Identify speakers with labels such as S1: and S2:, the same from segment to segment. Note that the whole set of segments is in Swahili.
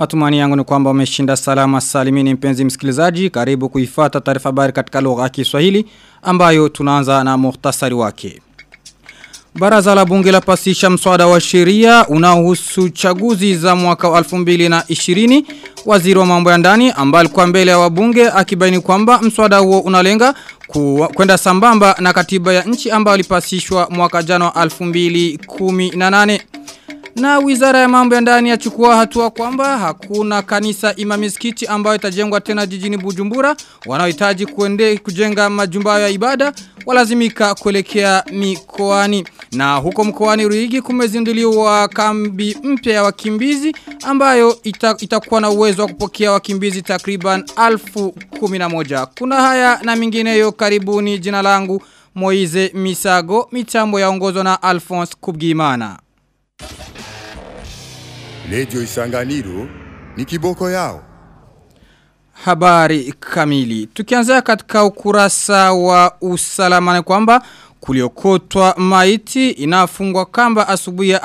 S1: Matumani yangu ni kwamba umeshinda salama salimini mpenzi msikilizaji. Karibu kuifata taarifa habari katika lugha ya Kiswahili ambayo tunaanza na muhtasari wake. Baraza la bunge la pasisha mswada wa sheria unaohusu chaguzi za mwaka wa 2020 waziri wa mambo ya ndani ambaye alikuwa mbele ya wabunge akibaini kwamba mswada huo unalenga kwenda sambamba na katiba ya nchi ambayo ilipasishwa mwaka jana wa 2018 na wizara ya mambo ya ndani yachukua hatua kwamba hakuna kanisa ima misikiti ambayo itajengwa tena jijini Bujumbura wanaohitaji kuende kujenga majumba ya ibada walazimika kuelekea mikoani na huko mkoani Ruigi kumezinduliwa kambi mpya ya wakimbizi ambayo ita, itakuwa na uwezo wa kupokea wakimbizi takriban alfu kuminamoja. Kuna haya na mingineyo karibuni jina langu Moize Misago mitambo yaongozwa na Alphonse Kubgimana.
S2: Lejo isanganiro ni kiboko yao.
S1: Habari kamili. Tukianza katika ukurasa wa usalama ni kwamba kuliokotwa maiti inafungwa kamba asubuhi ya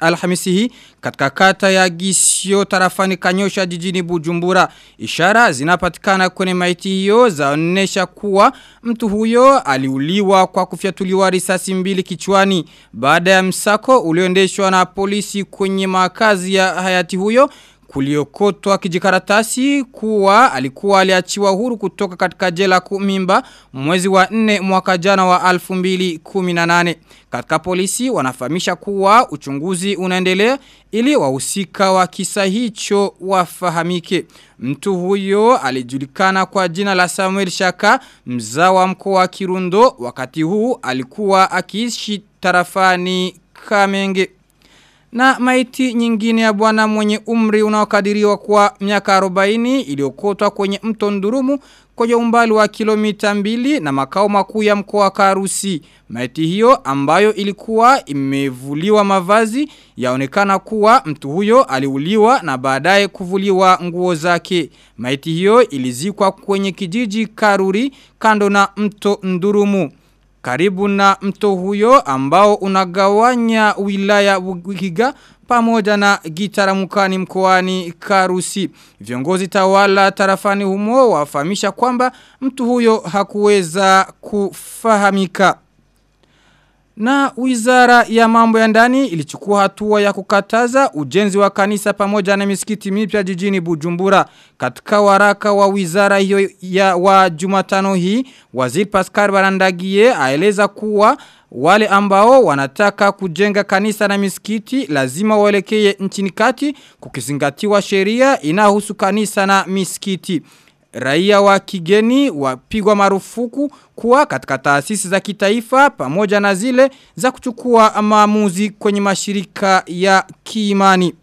S1: alhamisi, hii katika kata ya Gisio tarafani Kanyosha jijini Bujumbura. Ishara zinapatikana kwenye maiti hiyo zaonesha kuwa mtu huyo aliuliwa kwa kufyatuliwa risasi mbili kichwani. Baada ya msako ulioendeshwa na polisi kwenye makazi ya hayati huyo kuliokotwa kijikaratasi kuwa alikuwa aliachiwa huru kutoka katika jela kumimba mwezi wa nne mwaka jana wa 2018. Katika polisi wanafahamisha kuwa uchunguzi unaendelea ili wahusika wa kisa hicho wafahamike. Mtu huyo alijulikana kwa jina la Samuel Shaka mzawa mkoa wa Kirundo wakati huu alikuwa akiishi tarafani Kamenge. Na maiti nyingine ya bwana mwenye umri unaokadiriwa kwa miaka 40 iliyokotwa kwenye mto Ndurumu kwenye umbali wa kilomita mbili na makao makuu ya mkoa wa Karusi. Maiti hiyo ambayo ilikuwa imevuliwa mavazi yaonekana kuwa mtu huyo aliuliwa na baadaye kuvuliwa nguo zake. Maiti hiyo ilizikwa kwenye kijiji Karuri kando na mto Ndurumu. Karibu na mto huyo ambao unagawanya wilaya Bugiga pamoja na gitaramukani mkoani Karusi. Viongozi tawala tarafani humo wafahamisha kwamba mtu huyo hakuweza kufahamika. Na wizara ya mambo ya ndani ilichukua hatua ya kukataza ujenzi wa kanisa pamoja na misikiti mipya jijini Bujumbura. Katika waraka wa wizara hiyo ya wa jumatano hii, waziri Pascal Barandagie aeleza kuwa wale ambao wanataka kujenga kanisa na misikiti lazima waelekee nchini kati kukizingatiwa sheria inahusu kanisa na misikiti. Raia wa kigeni wapigwa marufuku kuwa katika taasisi za kitaifa pamoja na zile za kuchukua maamuzi kwenye mashirika ya kiimani.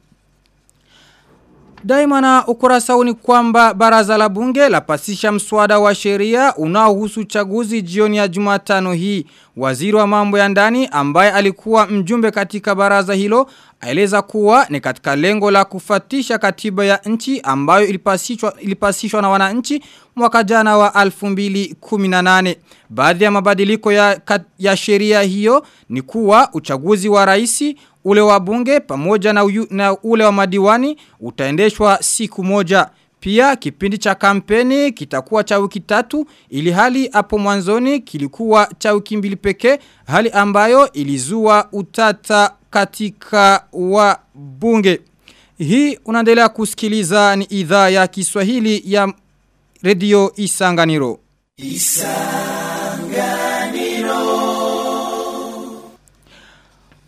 S1: Daima na ukurasa huu ni kwamba baraza la bunge la pasisha mswada wa sheria unaohusu chaguzi jioni ya jumatano hii. Waziri wa mambo ya ndani ambaye alikuwa mjumbe katika baraza hilo aeleza kuwa ni katika lengo la kufatisha katiba ya nchi ambayo ilipasishwa, ilipasishwa na wananchi mwaka jana wa 2018. Baadhi ya mabadiliko ya, ya sheria hiyo ni kuwa uchaguzi wa raisi ule wa bunge pamoja na, uyu, na ule wa madiwani utaendeshwa siku moja. Pia kipindi cha kampeni kitakuwa cha wiki tatu ili hali hapo mwanzoni kilikuwa cha wiki mbili pekee hali ambayo ilizua utata katika wa bunge. Hii unaendelea kusikiliza ni idhaa ya Kiswahili ya Radio Isanganiro. Isanganiro.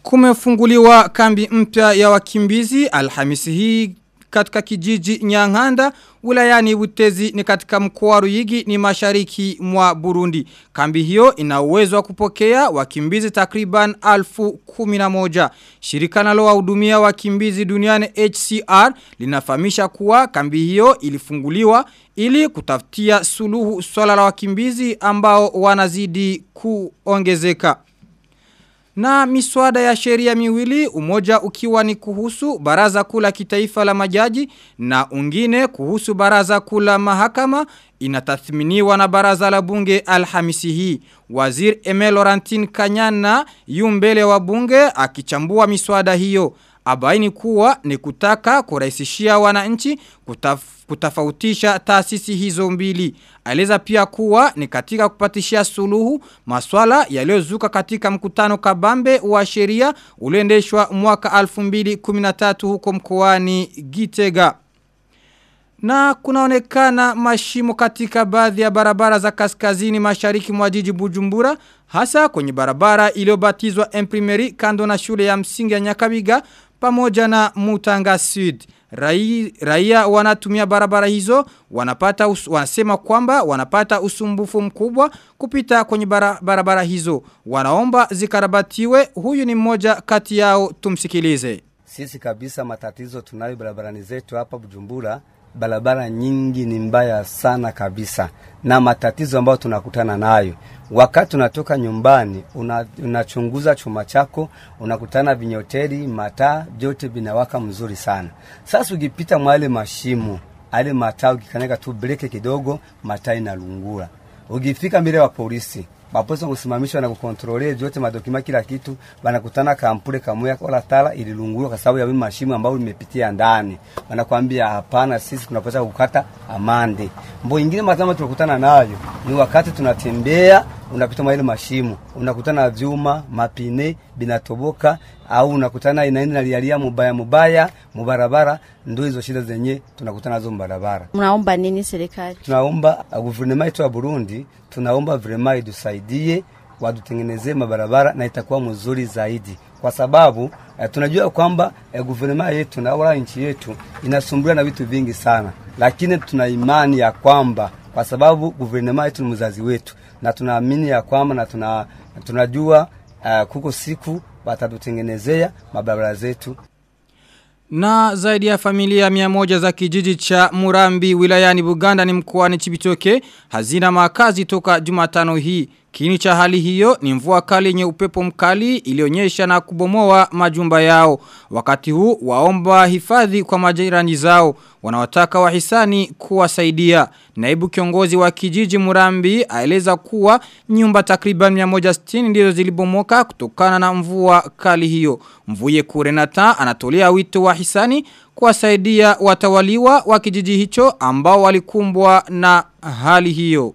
S1: Kumefunguliwa kambi mpya ya wakimbizi Alhamisi hii katika kijiji Nyang'anda wilayani Butezi ni katika mkoa Ruyigi ni mashariki mwa Burundi. Kambi hiyo ina uwezo wa kupokea wakimbizi takriban alfu kuminamoja. Shirika linalowahudumia wakimbizi duniani HCR linafahamisha kuwa kambi hiyo ilifunguliwa ili kutafutia suluhu swala la wakimbizi ambao wanazidi kuongezeka. Na miswada ya sheria miwili umoja ukiwa ni kuhusu baraza kula kitaifa la majaji na ungine kuhusu baraza kula mahakama inatathminiwa na baraza la bunge alhamisi hii. wazir Emel Kanyana yu mbele wa bunge akichambua miswada hiyo. Abaini kuwa ni kutaka kurahisishia wananchi kutaf, kutafautisha taasisi hizo mbili. Aeleza pia kuwa ni katika kupatishia suluhu maswala yaliyozuka katika mkutano kabambe wa sheria uliendeshwa mwaka 2013 huko mkoani Gitega. Na kunaonekana mashimo katika baadhi ya barabara za kaskazini mashariki mwa jiji Bujumbura hasa kwenye barabara iliyobatizwa Imprimeri kando na shule ya msingi ya Nyakabiga pamoja na Mutanga Sud. Rai, raia wanatumia barabara hizo wanapata us, wanasema kwamba wanapata usumbufu mkubwa kupita kwenye bara, barabara hizo. Wanaomba zikarabatiwe. Huyu ni mmoja kati yao tumsikilize.
S3: Sisi kabisa matatizo tunayo barabarani zetu hapa Bujumbura barabara nyingi ni mbaya sana kabisa, na matatizo ambayo tunakutana nayo wakati unatoka nyumbani, unachunguza una, chuma chako, unakutana vinyoteri, mataa vyote vinawaka mzuri sana. Sasa ukipita mwale mashimo ale mataa, ukikanyaga tu breki kidogo, mataa inalungula Ukifika mbele wa polisi baposa kusimamishwa na kukontrole vyote madokima kila kitu, wanakutana kampule kamoya kola tala ililungua kwa sababu ya mashimo ambayo limepitia ndani. Wanakwambia hapana, sisi tunapaswa kukata amande. Mbo ingine mazama tunakutana nayo ni wakati tunatembea, unapita mwa ile mashimo, unakutana vyuma mapine binatoboka, au unakutana inaenda nalialia mubaya mubaya mubarabara. Ndio hizo shida zenye tunakutana nazo mubarabara.
S4: Mnaomba nini serikali?
S3: Tunaomba guvernema yetu ya Burundi, tunaomba vrema idusaidie wadutengenezee mabarabara na itakuwa mzuri zaidi, kwa sababu eh, tunajua kwamba eh, guvernema yetu na wala nchi yetu inasumbuliwa na vitu vingi sana, lakini tuna imani ya kwamba kwa sababu guvernema yetu ni mzazi wetu, na tunaamini ya kwamba na tuna, tunajua uh, kuko siku watatutengenezea mabarabara zetu
S1: na zaidi ya familia miamoja za kijiji cha Murambi wilayani Buganda ni mkoani Chibitoke hazina makazi toka Jumatano hii. Kini cha hali hiyo ni mvua kali yenye upepo mkali ilionyesha na kubomoa majumba yao. Wakati huu waomba hifadhi kwa majirani zao. Wanawataka wahisani kuwasaidia. Naibu kiongozi wa kijiji Murambi aeleza kuwa nyumba takriban 160 ndizo zilibomoka kutokana na mvua kali hiyo. Mvuye Kurenata anatolea wito wa hisani kuwasaidia watawaliwa wa kijiji hicho ambao walikumbwa na hali hiyo.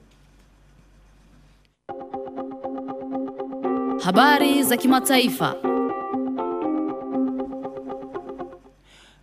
S5: Habari za kimataifa.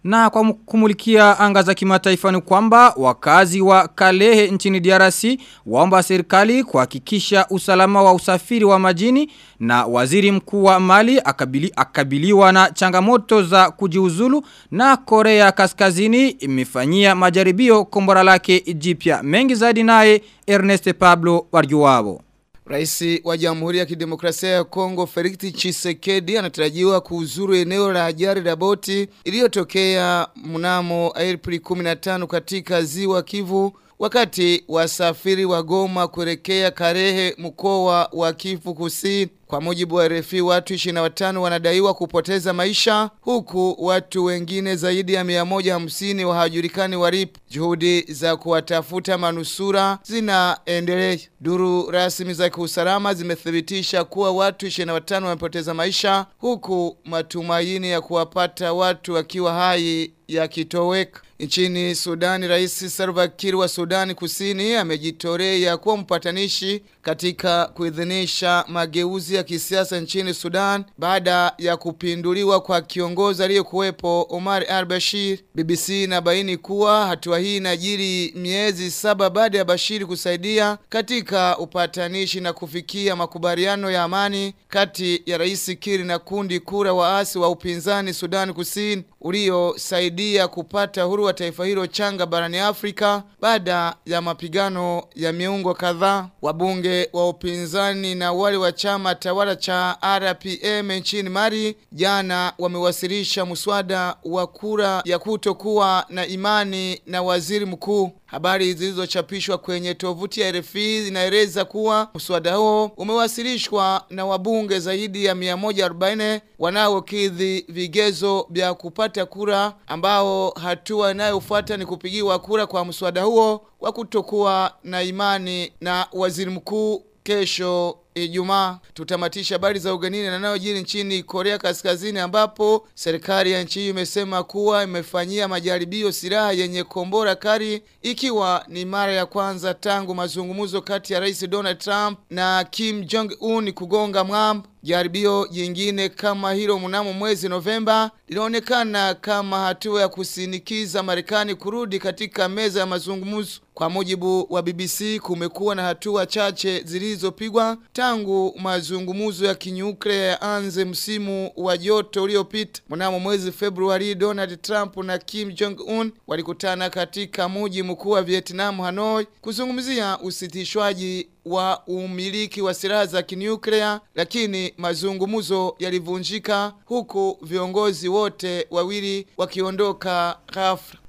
S1: Na kwa kumulikia anga za kimataifa ni kwamba wakazi wa Kalehe nchini DRC waomba serikali kuhakikisha usalama wa usafiri wa majini na waziri mkuu wa Mali akabili, akabiliwa na changamoto za kujiuzulu na Korea Kaskazini imefanyia majaribio kombora lake jipya. Mengi zaidi naye Ernest Pablo Warjuwabo.
S6: Raisi wa Jamhuri ya Kidemokrasia ya Kongo Felix Tshisekedi anatarajiwa kuuzuru eneo la ajali la boti iliyotokea mnamo Aprili 15 katika ziwa Kivu wakati wasafiri wa Goma kuelekea Karehe mkoa wa Kivu Kusini. Kwa mujibu wa RFI watu 25 wanadaiwa kupoteza maisha huku watu wengine zaidi ya 150 wahajulikani walipo. Juhudi za kuwatafuta manusura zinaendelea. Duru rasmi za kiusalama zimethibitisha kuwa watu 25 wamepoteza maisha huku matumaini ya kuwapata watu wakiwa hai yakitoweka. Nchini Sudani, Rais Salva Kiir wa Sudani Kusini amejitolea kuwa mpatanishi katika kuidhinisha mageuzi ya kisiasa nchini Sudan baada ya kupinduliwa kwa kiongozi aliyekuwepo Omar al-Bashir. BBC inabaini kuwa hatua hii inajiri miezi saba baada ya Bashir kusaidia katika upatanishi na kufikia makubaliano ya amani kati ya Rais Kiri na kundi kura waasi wa upinzani Sudan Kusini uliosaidia kupata huru wa taifa hilo changa barani Afrika baada ya mapigano ya miungo kadhaa. Wabunge wa upinzani na wale wa chama tawala cha RPM nchini Mali jana wamewasilisha mswada wa kura ya kutokuwa na imani na waziri mkuu. Habari zilizochapishwa kwenye tovuti ya RFI inaeleza kuwa mswada huo umewasilishwa na wabunge zaidi ya 140 wanaokidhi vigezo vya kupata kura ambao hatua inayofuata ni kupigiwa kura kwa mswada huo wa kutokuwa na imani na waziri mkuu kesho Ijumaa tutamatisha habari za ugenini na nayojiri nchini Korea Kaskazini ambapo serikali ya nchi hiyo imesema kuwa imefanyia majaribio silaha yenye kombora kali ikiwa ni mara ya kwanza tangu mazungumzo kati ya Rais Donald Trump na Kim Jong Un kugonga mwamba. Jaribio jingine kama hilo mnamo mwezi Novemba linaonekana kama hatua ya kusinikiza Marekani kurudi katika meza ya mazungumzo. Kwa mujibu wa BBC kumekuwa na hatua chache zilizopigwa tangu mazungumzo ya kinyuklia yaanze msimu wa joto uliopita. Mnamo mwezi Februari Donald Trump na Kim Jong Un walikutana katika mji mkuu wa Vietnam Hanoi kuzungumzia usitishwaji wa umiliki wa silaha za kinyuklia lakini mazungumzo yalivunjika huku viongozi wote wawili wakiondoka ghafla.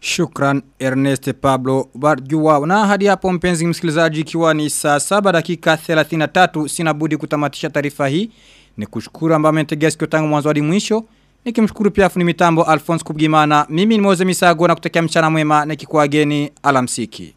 S1: Shukran Ernest Pablo Barjua. Na hadi hapo mpenzi msikilizaji ikiwa ni saa saba dakika 33 sina budi kutamatisha taarifa hii. Ni kushukuru ambao mmetegea sikio tangu mwanzo hadi mwisho. Nikimshukuru pia fundi mitambo Alphonse Kubgimana. Mimi ni Moze Misago na kutakia mchana mwema nikikuageni alamsiki.